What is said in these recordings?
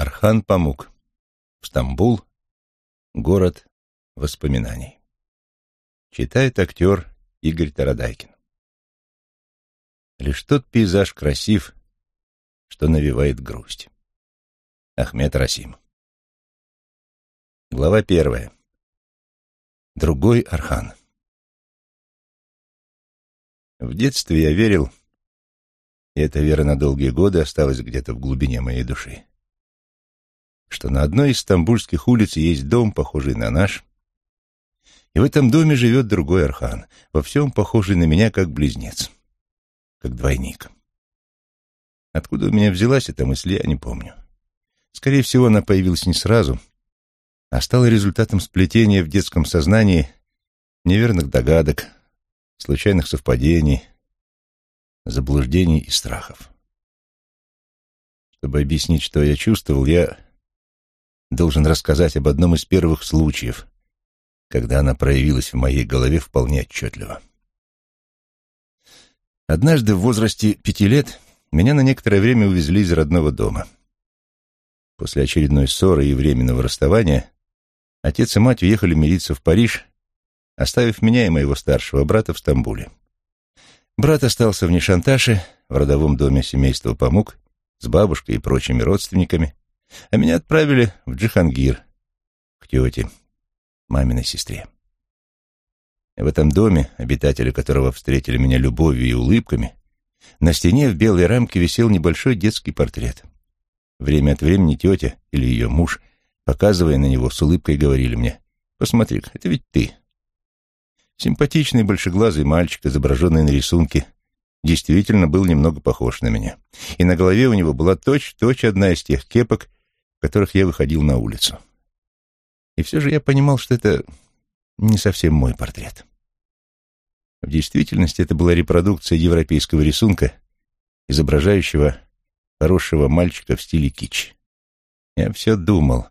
Архан Памук. Стамбул. Город воспоминаний. Читает актер Игорь Тарадайкин. Лишь тот пейзаж красив, что навевает грусть. Ахмед Расим. Глава первая. Другой Архан. В детстве я верил, и эта вера на долгие годы осталась где-то в глубине моей души, что на одной из стамбульских улиц есть дом, похожий на наш, и в этом доме живет другой Архан, во всем похожий на меня как близнец, как двойник. Откуда у меня взялась эта мысль, я не помню. Скорее всего, она появилась не сразу, а стала результатом сплетения в детском сознании неверных догадок, случайных совпадений, заблуждений и страхов. Чтобы объяснить, что я чувствовал, я должен рассказать об одном из первых случаев, когда она проявилась в моей голове вполне отчетливо. Однажды в возрасте пяти лет меня на некоторое время увезли из родного дома. После очередной ссоры и временного расставания отец и мать уехали мириться в Париж, оставив меня и моего старшего брата в Стамбуле. Брат остался в Нишанташе, в родовом доме семейства Памук, с бабушкой и прочими родственниками, а меня отправили в Джихангир, к тете, маминой сестре. В этом доме, обитатели которого встретили меня любовью и улыбками, на стене в белой рамке висел небольшой детский портрет. Время от времени тетя или ее муж, показывая на него, с улыбкой говорили мне, «Посмотри, это ведь ты». Симпатичный большеглазый мальчик, изображенный на рисунке, действительно был немного похож на меня. И на голове у него была точь-точь одна из тех кепок, которых я выходил на улицу. И все же я понимал, что это не совсем мой портрет. В действительности это была репродукция европейского рисунка, изображающего хорошего мальчика в стиле кич. Я все думал,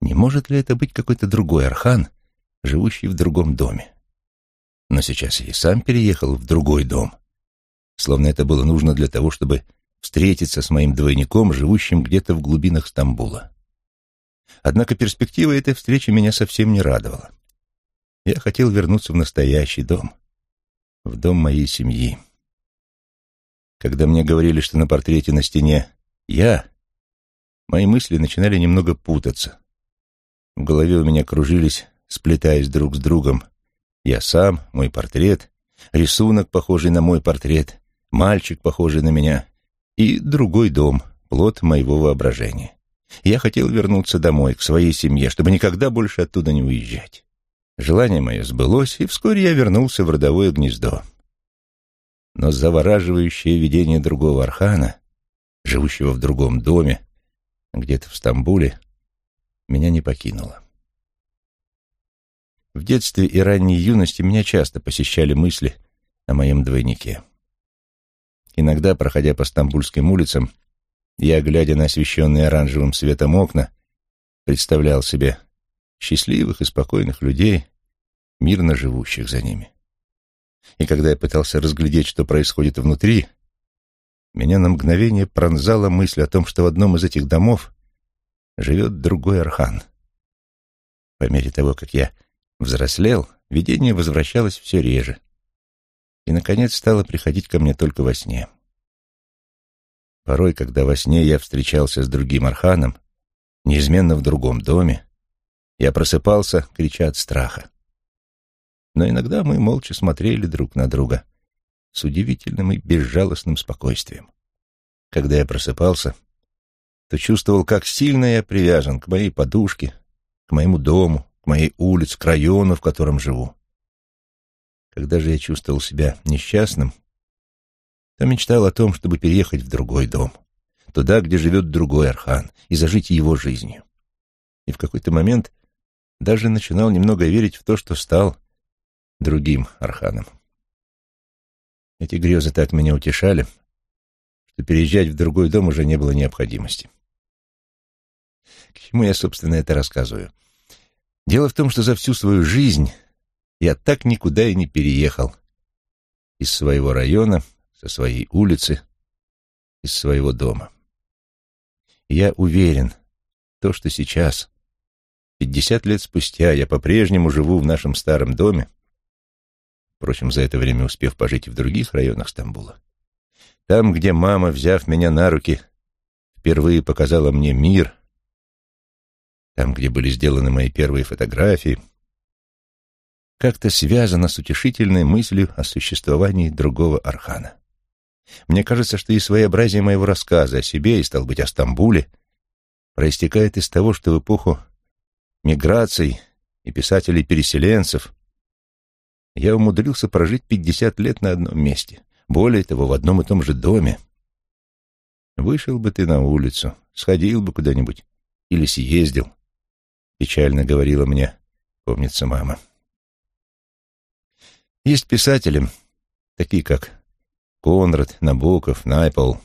не может ли это быть какой-то другой архан, живущий в другом доме. Но сейчас я и сам переехал в другой дом, словно это было нужно для того, чтобы встретиться с моим двойником, живущим где-то в глубинах Стамбула. Однако перспектива этой встречи меня совсем не радовала. Я хотел вернуться в настоящий дом, в дом моей семьи. Когда мне говорили, что на портрете на стене я, мои мысли начинали немного путаться. В голове у меня кружились, сплетаясь друг с другом, я сам, мой портрет, рисунок, похожий на мой портрет, мальчик, похожий на меня, и другой дом, плод моего воображения. Я хотел вернуться домой, к своей семье, чтобы никогда больше оттуда не уезжать. Желание мое сбылось, и вскоре я вернулся в родовое гнездо. Но завораживающее видение другого архана, живущего в другом доме, где-то в Стамбуле, меня не покинуло. В детстве и ранней юности меня часто посещали мысли о моем двойнике. Иногда, проходя по стамбульским улицам, я, глядя на освещенные оранжевым светом окна, представлял себе счастливых и спокойных людей, мирно живущих за ними. И когда я пытался разглядеть, что происходит внутри, меня на мгновение пронзала мысль о том, что в одном из этих домов живет другой архан. По мере того, как я взрослел, видение возвращалось все реже и, наконец, стало приходить ко мне только во сне. Порой, когда во сне я встречался с другим арханом, неизменно в другом доме, я просыпался, крича от страха. Но иногда мы молча смотрели друг на друга с удивительным и безжалостным спокойствием. Когда я просыпался, то чувствовал, как сильно я привязан к моей подушке, к моему дому, к моей улице, к району, в котором живу. Когда же я чувствовал себя несчастным, то мечтал о том, чтобы переехать в другой дом, туда, где живет другой Архан, и зажить его жизнью. И в какой-то момент даже начинал немного верить в то, что стал другим Арханом. Эти грезы так меня утешали, что переезжать в другой дом уже не было необходимости. К чему я, собственно, это рассказываю? Дело в том, что за всю свою жизнь я так никуда и не переехал из своего района, со своей улицы, из своего дома. я уверен, То, что сейчас, пятьдесят лет спустя, я по-прежнему живу в нашем старом доме, впрочем, за это время успев пожить и в других районах Стамбула, там, где мама, взяв меня на руки, впервые показала мне мир, там, где были сделаны мои первые фотографии, как-то связано с утешительной мыслью о существовании другого Архана. Мне кажется, что и своеобразие моего рассказа о себе и, стал быть, о Стамбуле проистекает из того, что в эпоху миграций и писателей-переселенцев я умудрился прожить пятьдесят лет на одном месте, более того, в одном и том же доме. Вышел бы ты на улицу, сходил бы куда-нибудь или съездил, печально говорила мне, помнится мама. Есть писатели, такие как Конрад, Набоков, Найпол,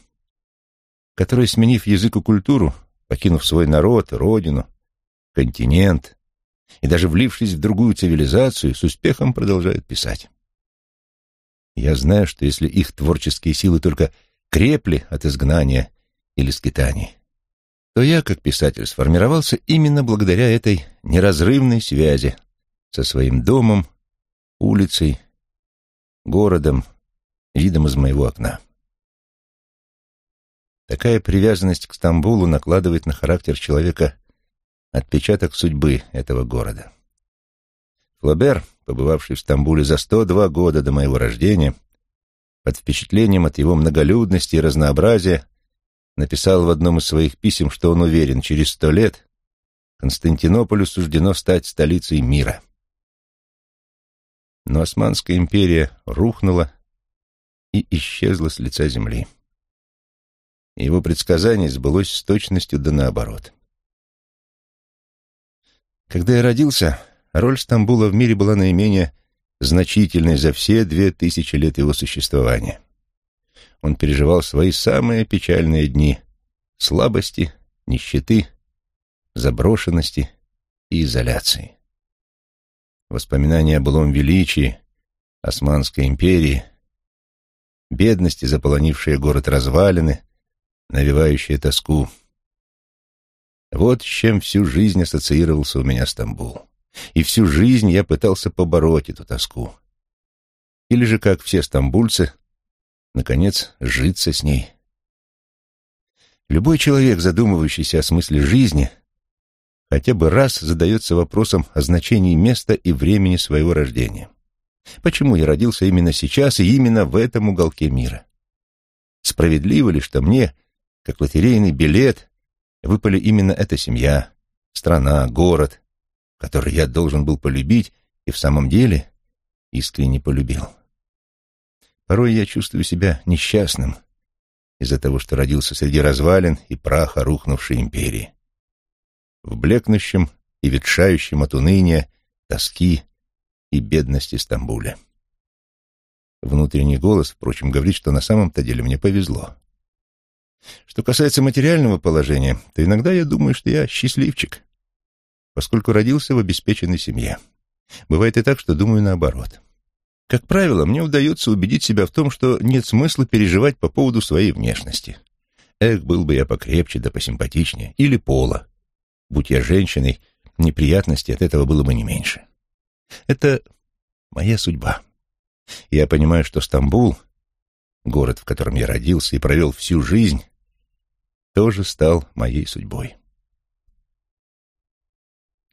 которые, сменив язык и культуру, покинув свой народ, родину, континент и даже влившись в другую цивилизацию, с успехом продолжают писать. Я знаю, что если их творческие силы только крепли от изгнания или скитаний, то я, как писатель, сформировался именно благодаря этой неразрывной связи со своим домом, улицей, городом, видом из моего окна. Такая привязанность к Стамбулу накладывает на характер человека отпечаток судьбы этого города. Флобер, побывавший в Стамбуле за 102 года до моего рождения, под впечатлением от его многолюдности и разнообразия, написал в одном из своих писем, что он уверен, через сто лет Константинополю суждено стать столицей мира. Но Османская империя рухнула и исчезла с лица земли. Его предсказание сбылось с точностью да наоборот. Когда я родился, роль Стамбула в мире была наименее значительной за все две тысячи лет его существования. Он переживал свои самые печальные дни слабости, нищеты, заброшенности и изоляции. Воспоминания о былом величии Османской империи, бедности, заполонившие город развалины, навевающие тоску. Вот с чем всю жизнь ассоциировался у меня Стамбул. И всю жизнь я пытался побороть эту тоску. Или же, как все стамбульцы, наконец, житься с ней. Любой человек, задумывающийся о смысле жизни, хотя бы раз задается вопросом о значении места и времени своего рождения. Почему я родился именно сейчас и именно в этом уголке мира? Справедливо ли, что мне, как лотерейный билет, выпали именно эта семья, страна, город, который я должен был полюбить и в самом деле искренне полюбил? Порой я чувствую себя несчастным из-за того, что родился среди развалин и праха рухнувшей империи в блекнущем и ветшающем от уныния, тоски и бедности Стамбуле. Внутренний голос, впрочем, говорит, что на самом-то деле мне повезло. Что касается материального положения, то иногда я думаю, что я счастливчик, поскольку родился в обеспеченной семье. Бывает и так, что думаю наоборот. Как правило, мне удается убедить себя в том, что нет смысла переживать по поводу своей внешности. Эх, был бы я покрепче да посимпатичнее, или пола, Будь я женщиной, неприятностей от этого было бы не меньше. Это моя судьба. Я понимаю, что Стамбул, город, в котором я родился и провел всю жизнь, тоже стал моей судьбой.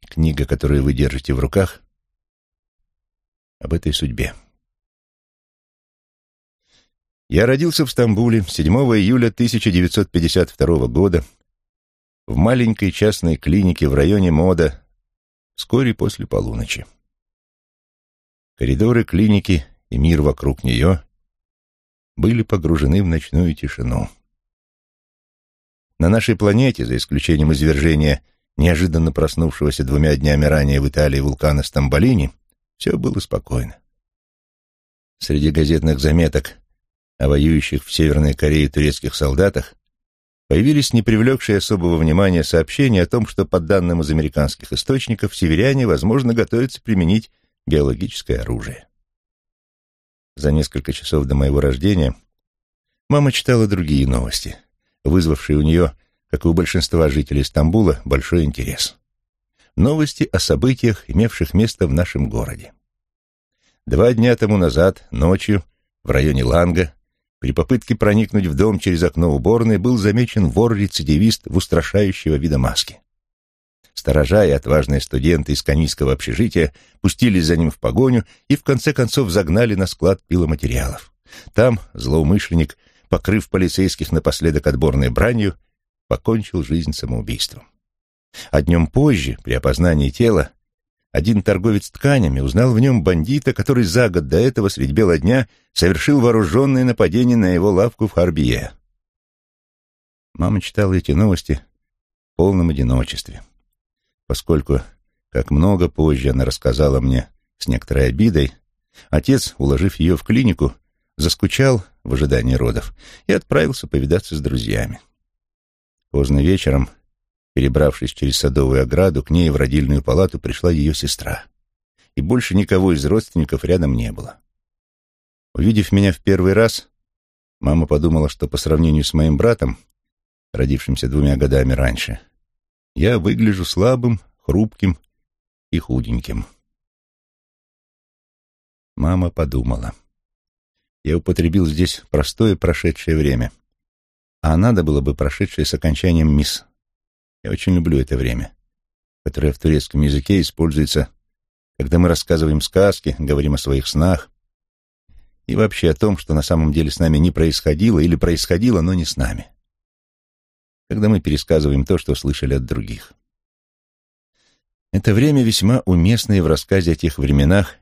Книга, которую вы держите в руках, об этой судьбе. Я родился в Стамбуле 7 июля 1952 года в маленькой частной клинике в районе Мода вскоре после полуночи. Коридоры клиники и мир вокруг нее были погружены в ночную тишину. На нашей планете, за исключением извержения неожиданно проснувшегося двумя днями ранее в Италии вулкана Стамболини, все было спокойно. Среди газетных заметок о воюющих в Северной Корее турецких солдатах появились не привлекшие особого внимания сообщения о том, что, по данным из американских источников, северяне, возможно, готовятся применить биологическое оружие. За несколько часов до моего рождения мама читала другие новости, вызвавшие у нее, как и у большинства жителей Стамбула, большой интерес. Новости о событиях, имевших место в нашем городе. Два дня тому назад, ночью, в районе Ланга, при попытке проникнуть в дом через окно уборной был замечен вор-рецидивист в устрашающего вида маске. Сторожа и отважные студенты из канийского общежития пустились за ним в погоню и в конце концов загнали на склад пиломатериалов. Там злоумышленник, покрыв полицейских напоследок отборной бранью, покончил жизнь самоубийством. А днем позже, при опознании тела, один торговец тканями узнал в нем бандита, который за год до этого средь бела дня совершил вооруженное нападение на его лавку в Харбие. Мама читала эти новости в полном одиночестве, поскольку, как много позже она рассказала мне с некоторой обидой, отец, уложив ее в клинику, заскучал в ожидании родов и отправился повидаться с друзьями. Поздно вечером Перебравшись через садовую ограду, к ней в родильную палату пришла ее сестра. И больше никого из родственников рядом не было. Увидев меня в первый раз, мама подумала, что по сравнению с моим братом, родившимся двумя годами раньше, я выгляжу слабым, хрупким и худеньким. Мама подумала. Я употребил здесь простое прошедшее время, а надо было бы прошедшее с окончанием мисс я очень люблю это время, которое в турецком языке используется, когда мы рассказываем сказки, говорим о своих снах и вообще о том, что на самом деле с нами не происходило или происходило, но не с нами. Когда мы пересказываем то, что слышали от других. Это время весьма уместное в рассказе о тех временах,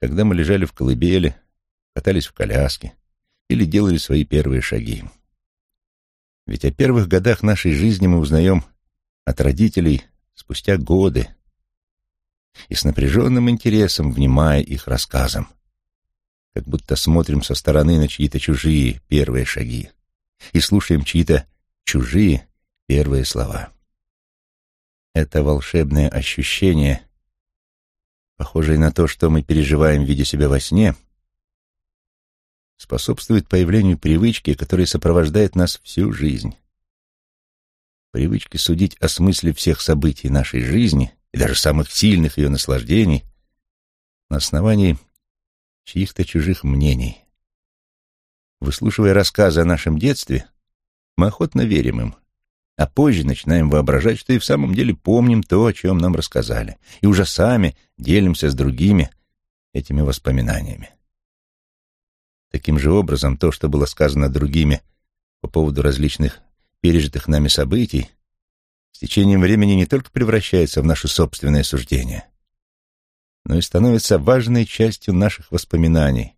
когда мы лежали в колыбели, катались в коляске или делали свои первые шаги. Ведь о первых годах нашей жизни мы узнаем от родителей спустя годы и с напряженным интересом внимая их рассказам, как будто смотрим со стороны на чьи-то чужие первые шаги и слушаем чьи-то чужие первые слова. Это волшебное ощущение, похожее на то, что мы переживаем, видя себя во сне, способствует появлению привычки, которая сопровождает нас всю жизнь привычки судить о смысле всех событий нашей жизни и даже самых сильных ее наслаждений на основании чьих-то чужих мнений. Выслушивая рассказы о нашем детстве, мы охотно верим им, а позже начинаем воображать, что и в самом деле помним то, о чем нам рассказали, и уже сами делимся с другими этими воспоминаниями. Таким же образом, то, что было сказано другими по поводу различных пережитых нами событий с течением времени не только превращается в наше собственное суждение, но и становится важной частью наших воспоминаний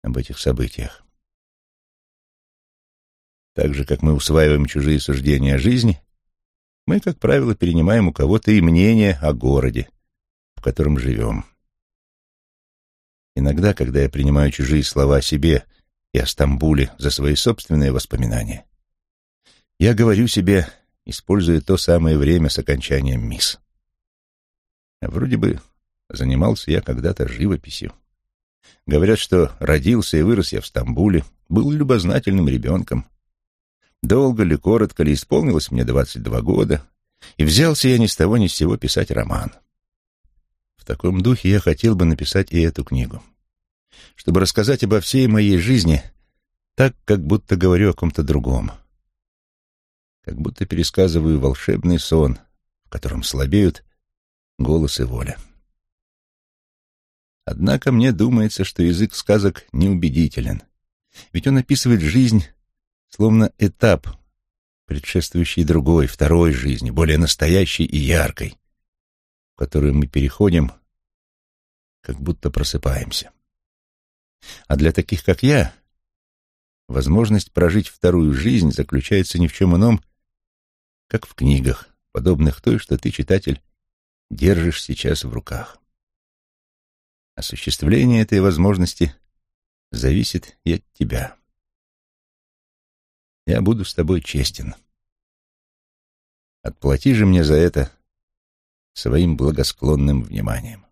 об этих событиях. Так же, как мы усваиваем чужие суждения о жизни, мы, как правило, перенимаем у кого-то и мнение о городе, в котором живем. Иногда, когда я принимаю чужие слова о себе и о Стамбуле за свои собственные воспоминания, я говорю себе, используя то самое время с окончанием мисс. Вроде бы занимался я когда-то живописью. Говорят, что родился и вырос я в Стамбуле, был любознательным ребенком. Долго ли, коротко ли, исполнилось мне двадцать два года, и взялся я ни с того ни с сего писать роман. В таком духе я хотел бы написать и эту книгу, чтобы рассказать обо всей моей жизни так, как будто говорю о ком-то другом — как будто пересказываю волшебный сон, в котором слабеют голос и воля. Однако мне думается, что язык сказок неубедителен, ведь он описывает жизнь словно этап, предшествующий другой, второй жизни, более настоящей и яркой, в которую мы переходим, как будто просыпаемся. А для таких, как я, возможность прожить вторую жизнь заключается ни в чем ином, как в книгах, подобных той, что ты, читатель, держишь сейчас в руках. Осуществление этой возможности зависит и от тебя. Я буду с тобой честен. Отплати же мне за это своим благосклонным вниманием.